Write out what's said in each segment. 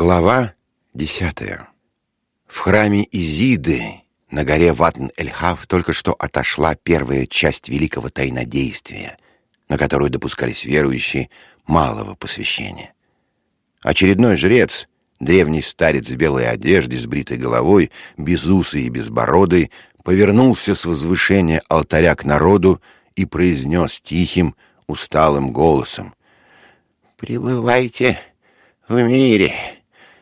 Глава десятая. В храме Изиды на горе Ватн-Эльхав только что отошла первая часть великого тайнодействия, на которую допускались верующие малого посвящения. Очередной жрец, древний старец в белой одежде с бритой головой, безусый и безбородый, повернулся с возвышения алтаря к народу и произнес тихим, усталым голосом. «Пребывайте в мире!»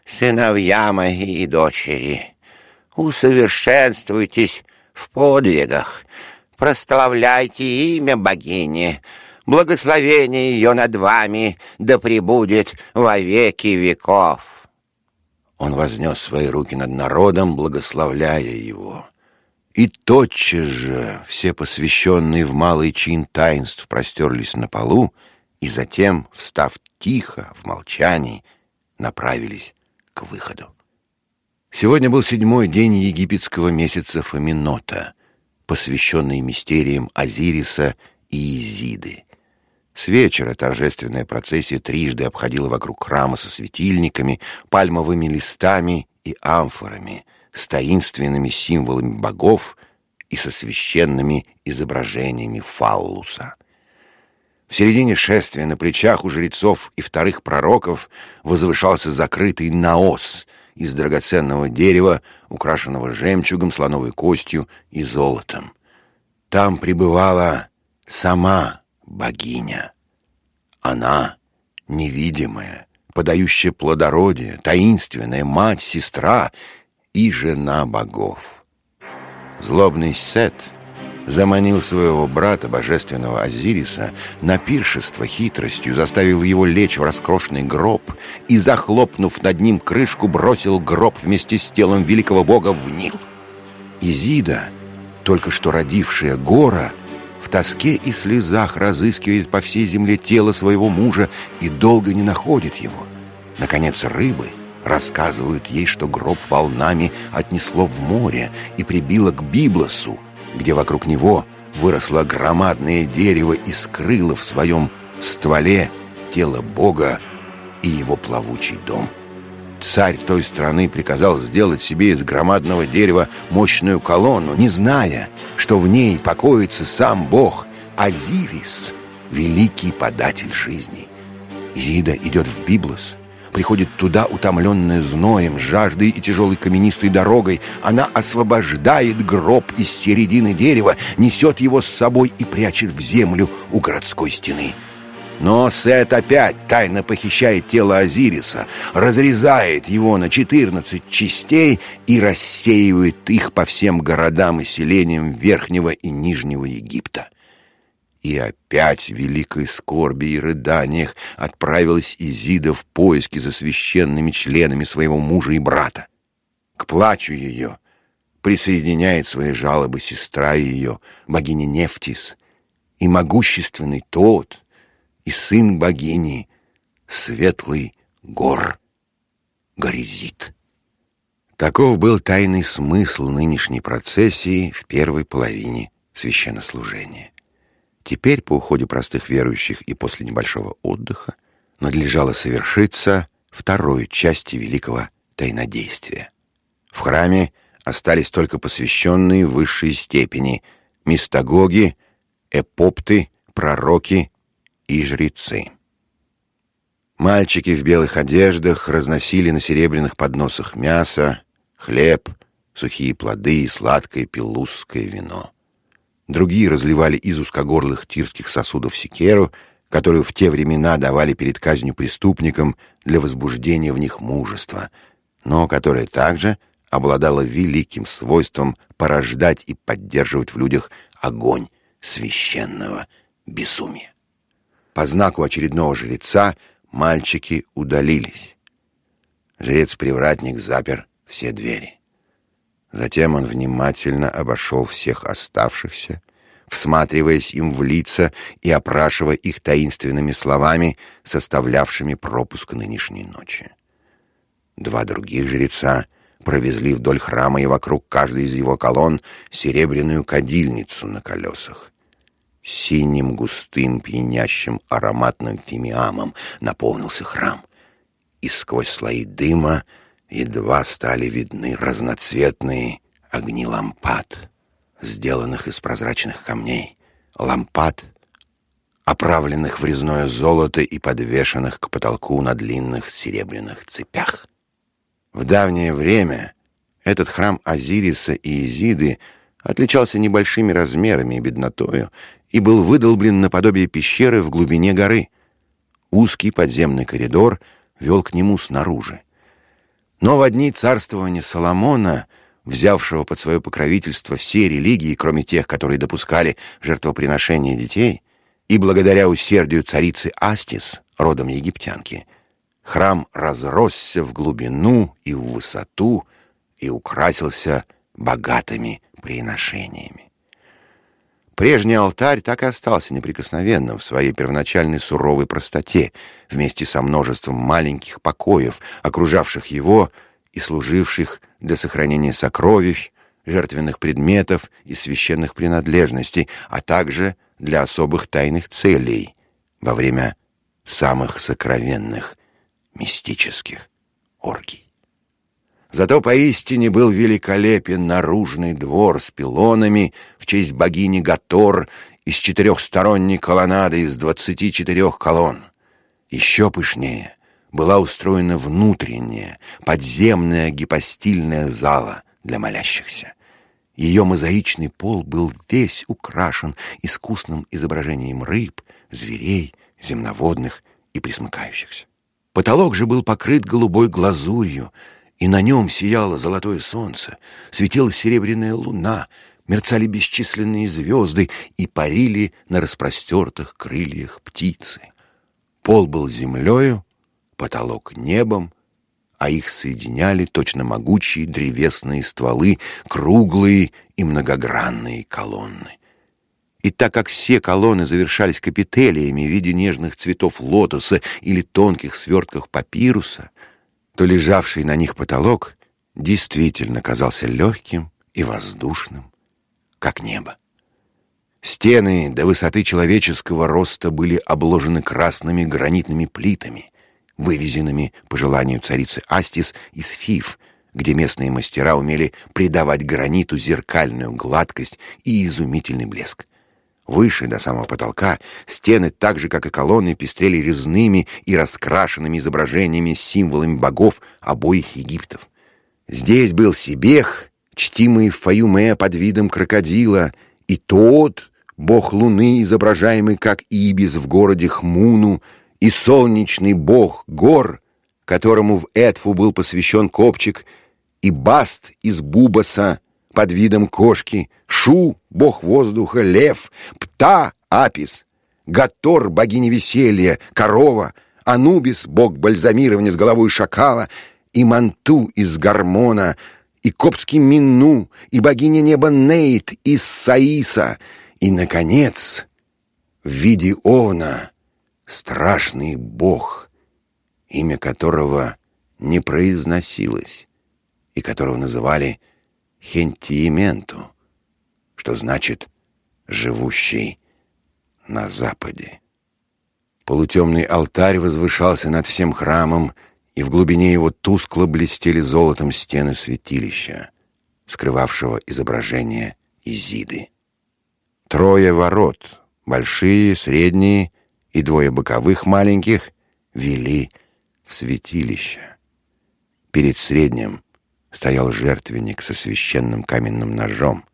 Сыновья мои и дочери, усовершенствуйтесь в подвигах, прославляйте имя богини, благословение ее над вами да пребудет во веки веков». Он вознес свои руки над народом, благословляя его. И тотчас же все посвященные в малый чин таинств простерлись на полу, и затем, встав тихо, в молчании, направились к выходу. Сегодня был седьмой день египетского месяца Фоминота, посвященный мистериям Азириса и Изиды. С вечера торжественная процессия трижды обходила вокруг храма со светильниками, пальмовыми листами и амфорами, с таинственными символами богов и со священными изображениями фаллуса. В середине шествия на плечах у жрецов и вторых пророков возвышался закрытый наос из драгоценного дерева, украшенного жемчугом, слоновой костью и золотом. Там пребывала сама богиня. Она невидимая, подающая плодородие, таинственная мать, сестра и жена богов. Злобный Сет — заманил своего брата, божественного Азириса, на пиршество хитростью, заставил его лечь в роскошный гроб и, захлопнув над ним крышку, бросил гроб вместе с телом великого бога в Нил. Изида, только что родившая Гора, в тоске и слезах разыскивает по всей земле тело своего мужа и долго не находит его. Наконец, рыбы рассказывают ей, что гроб волнами отнесло в море и прибило к Библосу, где вокруг него выросло громадное дерево и скрыло в своем стволе тело Бога и его плавучий дом. Царь той страны приказал сделать себе из громадного дерева мощную колонну, не зная, что в ней покоится сам Бог Азирис, великий податель жизни. Изида идет в Библос, приходит туда, утомленная зноем, жаждой и тяжелой каменистой дорогой. Она освобождает гроб из середины дерева, несет его с собой и прячет в землю у городской стены. Но Сет опять тайно похищает тело Азириса, разрезает его на 14 частей и рассеивает их по всем городам и селениям Верхнего и Нижнего Египта. И опять в великой скорби и рыданиях отправилась Изида в поиски за священными членами своего мужа и брата. К плачу ее присоединяет свои жалобы сестра ее, богиня Нефтис, и могущественный тот, и сын богини, светлый гор Горизит. Таков был тайный смысл нынешней процессии в первой половине священнослужения. Теперь, по уходе простых верующих и после небольшого отдыха, надлежало совершиться второй части великого тайнодействия. В храме остались только посвященные высшей степени мистагоги, эпопты, пророки и жрецы. Мальчики в белых одеждах разносили на серебряных подносах мясо, хлеб, сухие плоды и сладкое пелусское вино. Другие разливали из узкогорлых тирских сосудов секеру, которую в те времена давали перед казнью преступникам для возбуждения в них мужества, но которая также обладала великим свойством порождать и поддерживать в людях огонь священного безумия. По знаку очередного жреца мальчики удалились. Жрец-привратник запер все двери. Затем он внимательно обошел всех оставшихся, всматриваясь им в лица и опрашивая их таинственными словами, составлявшими пропуск нынешней ночи. Два других жреца провезли вдоль храма и вокруг каждой из его колонн серебряную кадильницу на колесах. Синим, густым, пьянящим, ароматным фимиамом наполнился храм. и сквозь слои дыма едва стали видны разноцветные огни лампад, сделанных из прозрачных камней. Лампад, оправленных в резное золото и подвешенных к потолку на длинных серебряных цепях. В давнее время этот храм Азириса и Изиды отличался небольшими размерами и беднотою и был выдолблен наподобие пещеры в глубине горы. Узкий подземный коридор вел к нему снаружи. Но в одни царствования Соломона, взявшего под свое покровительство все религии, кроме тех, которые допускали жертвоприношение детей, и благодаря усердию царицы Астис, родом египтянки, храм разросся в глубину и в высоту и украсился богатыми приношениями. Прежний алтарь так и остался неприкосновенным в своей первоначальной суровой простоте, вместе со множеством маленьких покоев, окружавших его и служивших для сохранения сокровищ, жертвенных предметов и священных принадлежностей, а также для особых тайных целей во время самых сокровенных мистических оргий. Зато поистине был великолепен наружный двор с пилонами в честь богини Гатор из четырехсторонней колоннады из двадцати четырех колонн. Еще пышнее была устроена внутренняя, подземная гипостильная зала для молящихся. Ее мозаичный пол был весь украшен искусным изображением рыб, зверей, земноводных и присмыкающихся. Потолок же был покрыт голубой глазурью — и на нем сияло золотое солнце, светила серебряная луна, мерцали бесчисленные звезды и парили на распростертых крыльях птицы. Пол был землею, потолок небом, а их соединяли точно могучие древесные стволы, круглые и многогранные колонны. И так как все колонны завершались капителиями в виде нежных цветов лотоса или тонких свертках папируса, то лежавший на них потолок действительно казался легким и воздушным, как небо. Стены до высоты человеческого роста были обложены красными гранитными плитами, вывезенными по желанию царицы Астис из Фив, где местные мастера умели придавать граниту зеркальную гладкость и изумительный блеск. Выше, до самого потолка, стены, так же, как и колонны, пестрели резными и раскрашенными изображениями с символами богов обоих Египтов. Здесь был Себех, чтимый в Фаюме под видом крокодила, и тот, бог луны, изображаемый как Ибис в городе Хмуну, и солнечный бог гор, которому в Этфу был посвящен копчик, и Баст из Бубаса под видом кошки, Шу — бог воздуха, лев, Пта — Апис, Гатор — богиня веселья, корова, Анубис — бог бальзамирования с головой шакала, и Манту из Гармона, и коптский Мину, и богиня неба Нейт из Саиса, и, наконец, в виде овна страшный бог, имя которого не произносилось и которого называли Хентиементу что значит «живущий на западе». Полутемный алтарь возвышался над всем храмом, и в глубине его тускло блестели золотом стены святилища, скрывавшего изображение Изиды. Трое ворот, большие, средние и двое боковых маленьких, вели в святилище. Перед средним стоял жертвенник со священным каменным ножом,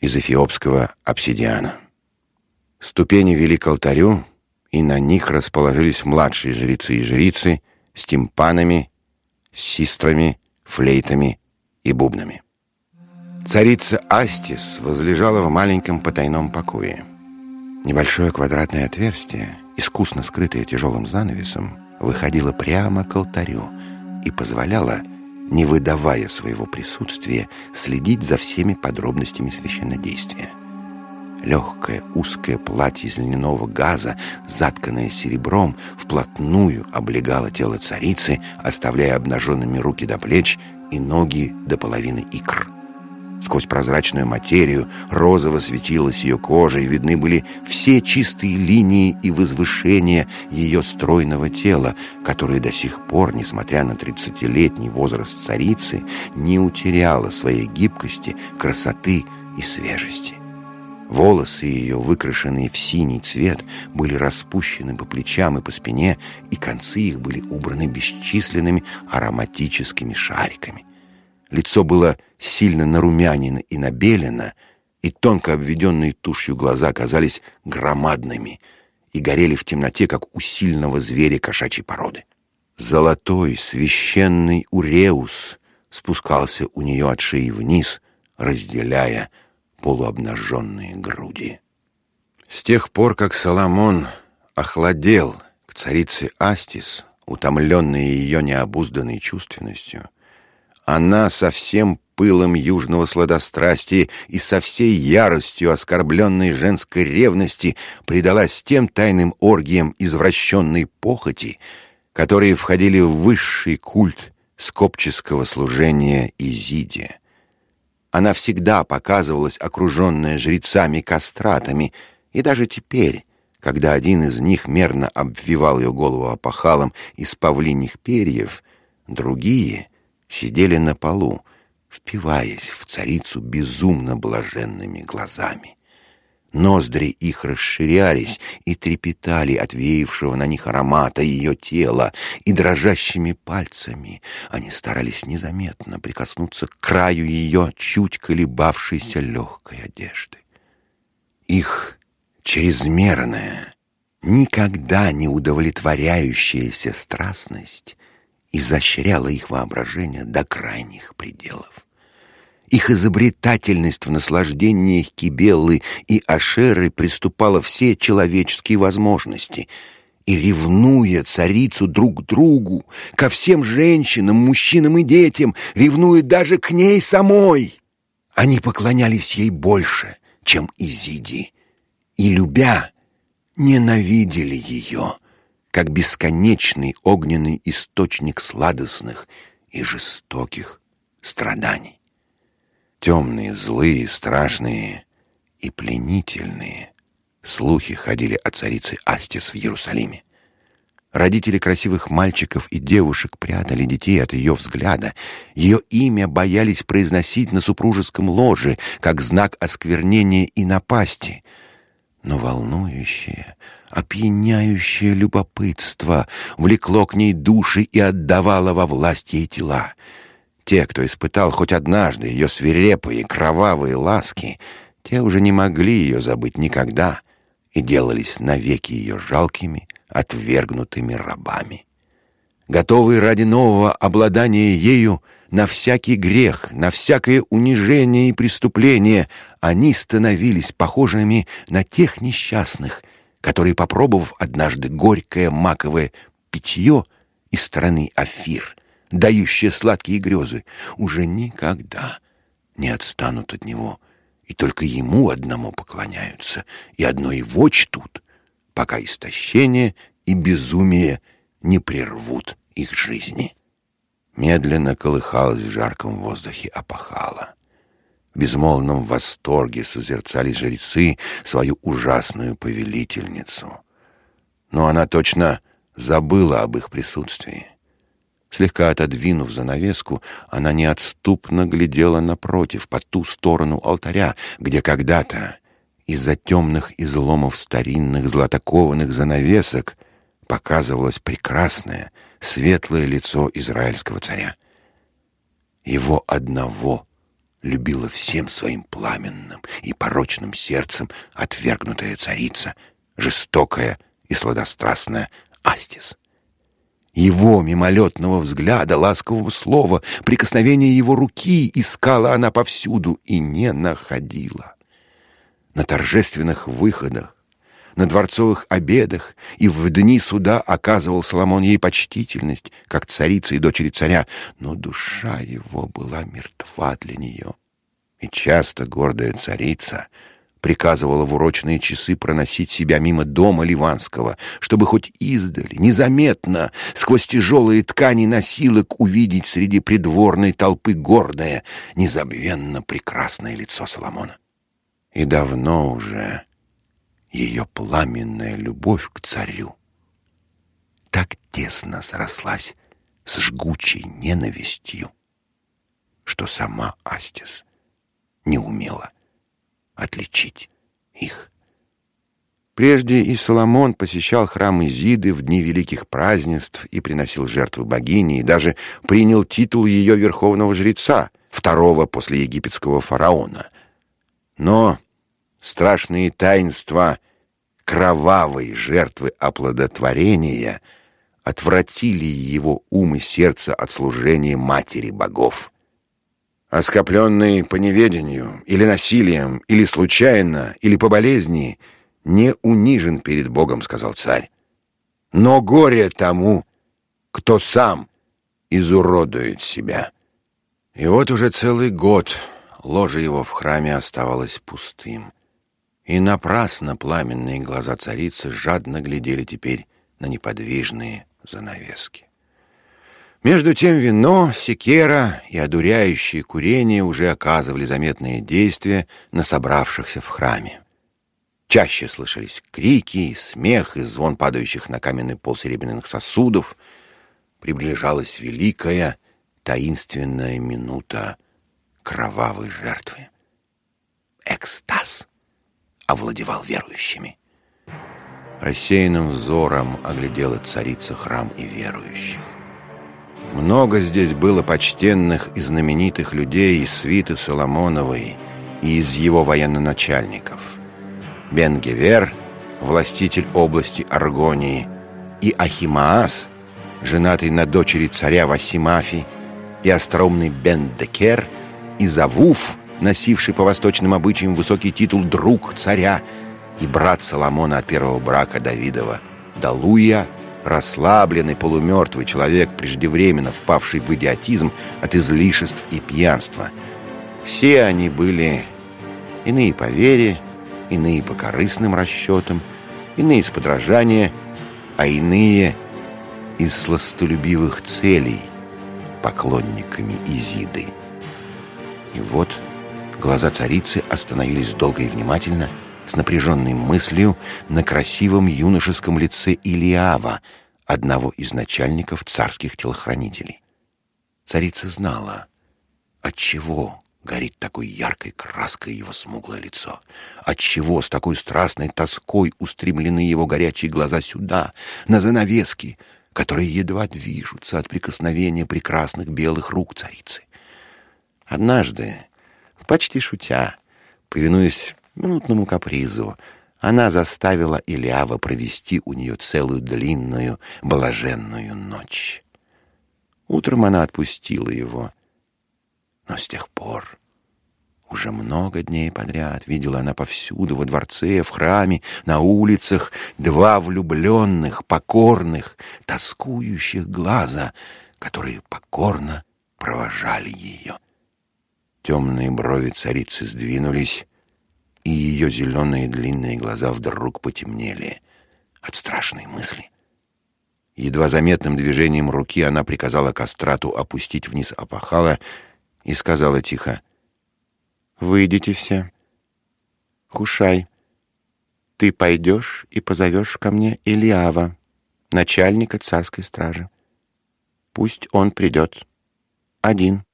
из эфиопского обсидиана. Ступени вели к алтарю, и на них расположились младшие жрецы и жрицы с тимпанами, систрами, флейтами и бубнами. Царица Астис возлежала в маленьком потайном покое. Небольшое квадратное отверстие, искусно скрытое тяжелым занавесом, выходило прямо к алтарю и позволяло не выдавая своего присутствия, следить за всеми подробностями священнодействия. Легкое узкое платье из льняного газа, затканное серебром, вплотную облегало тело царицы, оставляя обнаженными руки до плеч и ноги до половины икр. Сквозь прозрачную материю розово светилась ее кожа, и видны были все чистые линии и возвышения ее стройного тела, которое до сих пор, несмотря на тридцатилетний возраст царицы, не утеряло своей гибкости, красоты и свежести. Волосы ее, выкрашенные в синий цвет, были распущены по плечам и по спине, и концы их были убраны бесчисленными ароматическими шариками. Лицо было сильно нарумянено и набелено, и тонко обведенные тушью глаза казались громадными и горели в темноте, как у сильного зверя кошачьей породы. Золотой священный уреус спускался у нее от шеи вниз, разделяя полуобнаженные груди. С тех пор, как Соломон охладел к царице Астис, утомленной ее необузданной чувственностью, она со всем пылом южного сладострастия и со всей яростью оскорбленной женской ревности предалась тем тайным оргиям извращенной похоти, которые входили в высший культ скопческого служения Изиде. Она всегда показывалась окруженная жрецами-кастратами, и даже теперь, когда один из них мерно обвивал ее голову опахалом из павлиньих перьев, другие сидели на полу, впиваясь в царицу безумно блаженными глазами. Ноздри их расширялись и трепетали от веявшего на них аромата ее тела, и дрожащими пальцами они старались незаметно прикоснуться к краю ее чуть колебавшейся легкой одежды. Их чрезмерная, никогда не удовлетворяющаяся страстность изощряла их воображение до крайних пределов. Их изобретательность в наслаждениях Кибеллы и Ашеры приступала все человеческие возможности. И, ревнуя царицу друг к другу, ко всем женщинам, мужчинам и детям, ревнуя даже к ней самой, они поклонялись ей больше, чем Изиди, и, любя, ненавидели ее, как бесконечный огненный источник сладостных и жестоких страданий темные, злые, страшные и пленительные. Слухи ходили о царице Астис в Иерусалиме. Родители красивых мальчиков и девушек прятали детей от ее взгляда. Ее имя боялись произносить на супружеском ложе, как знак осквернения и напасти. Но волнующее, опьяняющее любопытство влекло к ней души и отдавало во власть ей тела. Те, кто испытал хоть однажды ее свирепые кровавые ласки, те уже не могли ее забыть никогда и делались навеки ее жалкими, отвергнутыми рабами. Готовые ради нового обладания ею на всякий грех, на всякое унижение и преступление, они становились похожими на тех несчастных, которые, попробовав однажды горькое маковое питье из страны Афир, дающее сладкие грезы, уже никогда не отстанут от него, и только ему одному поклоняются, и одно его чтут, пока истощение и безумие не прервут их жизни. Медленно колыхалась в жарком воздухе опахала. Безмолвном восторге созерцали жрецы свою ужасную повелительницу. Но она точно забыла об их присутствии. Слегка отодвинув занавеску, она неотступно глядела напротив, по ту сторону алтаря, где когда-то из-за темных изломов старинных златокованных занавесок показывалось прекрасное, светлое лицо израильского царя. Его одного любила всем своим пламенным и порочным сердцем отвергнутая царица, жестокая и сладострастная Астис его мимолетного взгляда, ласкового слова, прикосновения его руки искала она повсюду и не находила. На торжественных выходах, на дворцовых обедах и в дни суда оказывал Соломон ей почтительность, как царица и дочери царя, но душа его была мертва для нее. И часто гордая царица приказывала в урочные часы проносить себя мимо дома Ливанского, чтобы хоть издали, незаметно, сквозь тяжелые ткани носилок увидеть среди придворной толпы гордое, незабвенно прекрасное лицо Соломона. И давно уже ее пламенная любовь к царю так тесно срослась с жгучей ненавистью, что сама Астис не умела отличить их. Прежде и Соломон посещал храм Изиды в дни великих празднеств и приносил жертвы богине, и даже принял титул ее верховного жреца, второго после египетского фараона. Но страшные таинства кровавой жертвы оплодотворения отвратили его ум и сердце от служения матери богов. Оскопленный по неведению или насилием, или случайно, или по болезни, не унижен перед Богом, сказал царь. Но горе тому, кто сам изуродует себя. И вот уже целый год ложе его в храме оставалось пустым. И напрасно пламенные глаза царицы жадно глядели теперь на неподвижные занавески. Между тем вино, секера и одуряющее курение уже оказывали заметные действия на собравшихся в храме. Чаще слышались крики, смех и звон падающих на каменный пол серебряных сосудов. Приближалась великая, таинственная минута кровавой жертвы. Экстаз овладевал верующими. Рассеянным взором оглядела царица храм и верующих. Много здесь было почтенных и знаменитых людей из свиты Соломоновой и из его военноначальников. Бен-Гевер, властитель области Аргонии, и Ахимаас, женатый на дочери царя Васимафи, и остроумный Бен-Декер, и Завуф, носивший по восточным обычаям высокий титул «друг царя», и брат Соломона от первого брака Давидова, Далуя, расслабленный полумертвый человек, преждевременно впавший в идиотизм от излишеств и пьянства. Все они были иные по вере, иные по корыстным расчетам, иные из подражания, а иные из сластолюбивых целей поклонниками Изиды. И вот глаза царицы остановились долго и внимательно — с напряженной мыслью на красивом юношеском лице Илиава, одного из начальников царских телохранителей. Царица знала, от чего горит такой яркой краской его смуглое лицо, от чего с такой страстной тоской устремлены его горячие глаза сюда, на занавески, которые едва движутся от прикосновения прекрасных белых рук царицы. Однажды, почти шутя, повинуясь минутному капризу, она заставила Илиава провести у нее целую длинную, блаженную ночь. Утром она отпустила его. Но с тех пор, уже много дней подряд, видела она повсюду, во дворце, в храме, на улицах, два влюбленных, покорных, тоскующих глаза, которые покорно провожали ее. Темные брови царицы сдвинулись, и ее зеленые длинные глаза вдруг потемнели от страшной мысли. Едва заметным движением руки она приказала кастрату опустить вниз опахала и сказала тихо, «Выйдите все. Кушай. Ты пойдешь и позовешь ко мне Илиава, начальника царской стражи. Пусть он придет. Один».